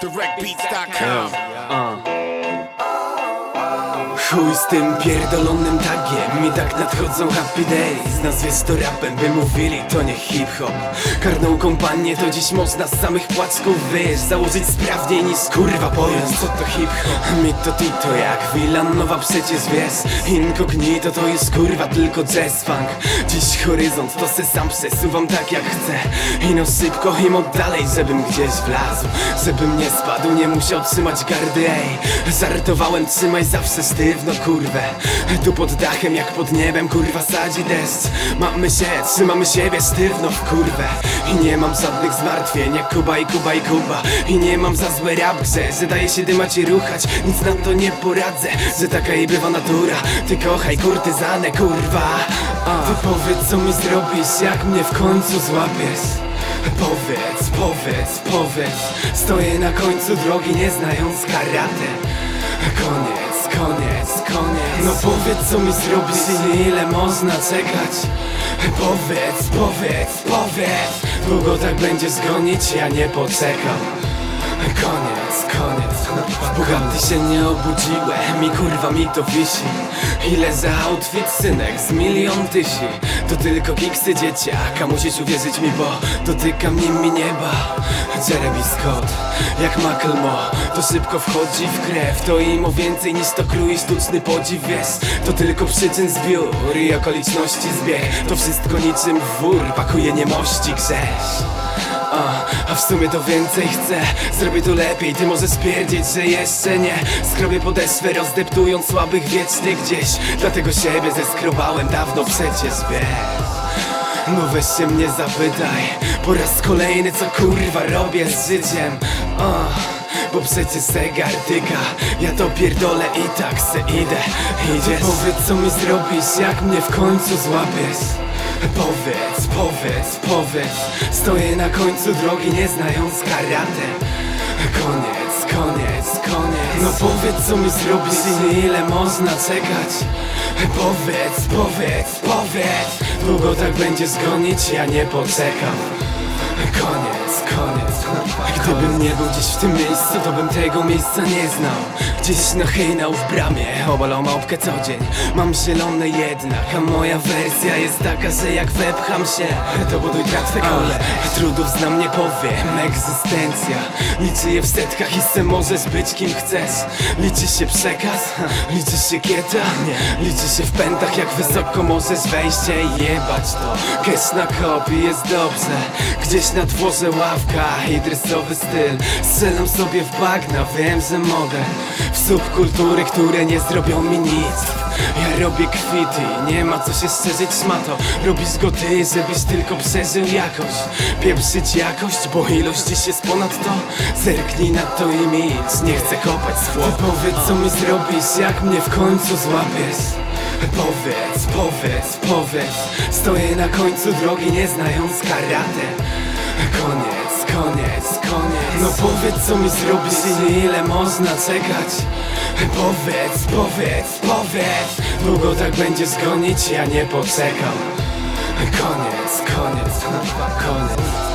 DirectBeats.com. Uh. Chuj z tym pierdolonym tagiem. I tak nadchodzą happy days. Nazwiesz to rapem, by mówili to nie hip-hop. Karną kompanię to dziś można z samych płaczków Wiesz, założyć sprawniej niż kurwa pojazd Co to hip-hop? Mi to Tito jak Villanova przecież wiesz. Incognito to jest kurwa tylko jazz funk. Dziś horyzont to se sam przesuwam tak jak chcę. I no szybko im od dalej, żebym gdzieś wlazł. Żebym nie spadł, nie musiał trzymać gardy, ej. Żartowałem, trzymaj zawsze sztywno, kurwę. Tu pod dachem jak pod niebem, kurwa sadzi deszcz. Mamy się, trzymamy siebie sztywno w kurwę. I nie mam żadnych zmartwień, jak Kuba i Kuba i Kuba. I nie mam za złe rap grze, że daje się dymać i ruchać. Nic na to nie poradzę, że taka i bywa natura. Ty kochaj kurtyzanę, kurwa. Ty powiedz co mi zrobisz, jak mnie w końcu złapiesz. Powiedz, powiedz, powiedz. Stoję na końcu drogi nie znając karate. Koniec, koniec, koniec. No powiedz co mi zrobisz i ile można czekać? Powiedz, powiedz, powiedz. Długo tak będziesz gonić, ja nie poczekam Koniec, koniec. Bugaty się nie obudziłem i kurwa mi to wisi. Ile za outfit synek z milion tysi. To tylko kiksy dzieciaka Musisz uwierzyć mi, bo dotykam nimi nieba. Jeremy Scott, jak Macklemore To szybko wchodzi w krew To im o więcej niż to krój sztuczny podziw Wiesz, to tylko przyczyn zbiór I okoliczności zbieg. To wszystko niczym w wór Pakuje niemości grześ a, a w sumie to więcej chcę. Zrobię to lepiej, ty możesz stwierdzić, że jeszcze nie. Skrobię podeszwę, rozdeptując słabych wiecznie gdzieś. Dlatego siebie zeskrobałem dawno przecież wiesz. No weź się mnie zapytaj. Po raz kolejny co kurwa robię z życiem? O, Bo przecież zegar tyka. Ja to pierdolę i tak se idę. Idziesz. Powiedz co mi zrobisz jak mnie w końcu złapiesz Powiedz, powiedz, powiedz. Stoję na końcu drogi nie znając karate Koniec, koniec, koniec. No powiedz co mi zrobisz i ile można czekać. Powiedz, powiedz, powiedz. Długo tak będziesz gonić, ja nie poczekam. Koniec Gdybym nie był gdzieś w tym miejscu, to bym tego miejsca nie znał. Gdzieś na hejnał w bramie, obalał małpkę co dzień. Mam zielone jednak, a moja wersja jest taka, że jak wepcham się To buduj tratwę kole, trudów znam nie powiem Egzystencja, liczy je w setkach i se możesz być kim chcesz. Liczy się przekaz, liczy się kieta. Liczy się w pętach jak wysoko możesz wejść. I jebać to. Cash na kopii jest dobrze, gdzieś na dworze ławka dresowy styl. Strzelam sobie w bagna, wiem, że mogę. W subkultury, które nie zrobią mi nic. Ja robię kwity, nie ma co się szerzyć szmato Robisz go ty, żebyś tylko przeżył jakoś Pieprzyć jakość, bo ilość dziś jest ponad to. Zerknij na to i milcz, nie chcę kopać słowa Ty powiedz co mi zrobisz, jak mnie w końcu złapiesz. Powiedz, powiedz, powiedz. Stoję na końcu drogi nie znając karate. Koniec, powiedz co mi zrobisz i ile można czekać. Powiedz, powiedz, powiedz. Długo tak będziesz gonić, ja nie poczekam. Koniec, koniec, koniec